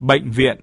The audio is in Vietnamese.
bệnh viện.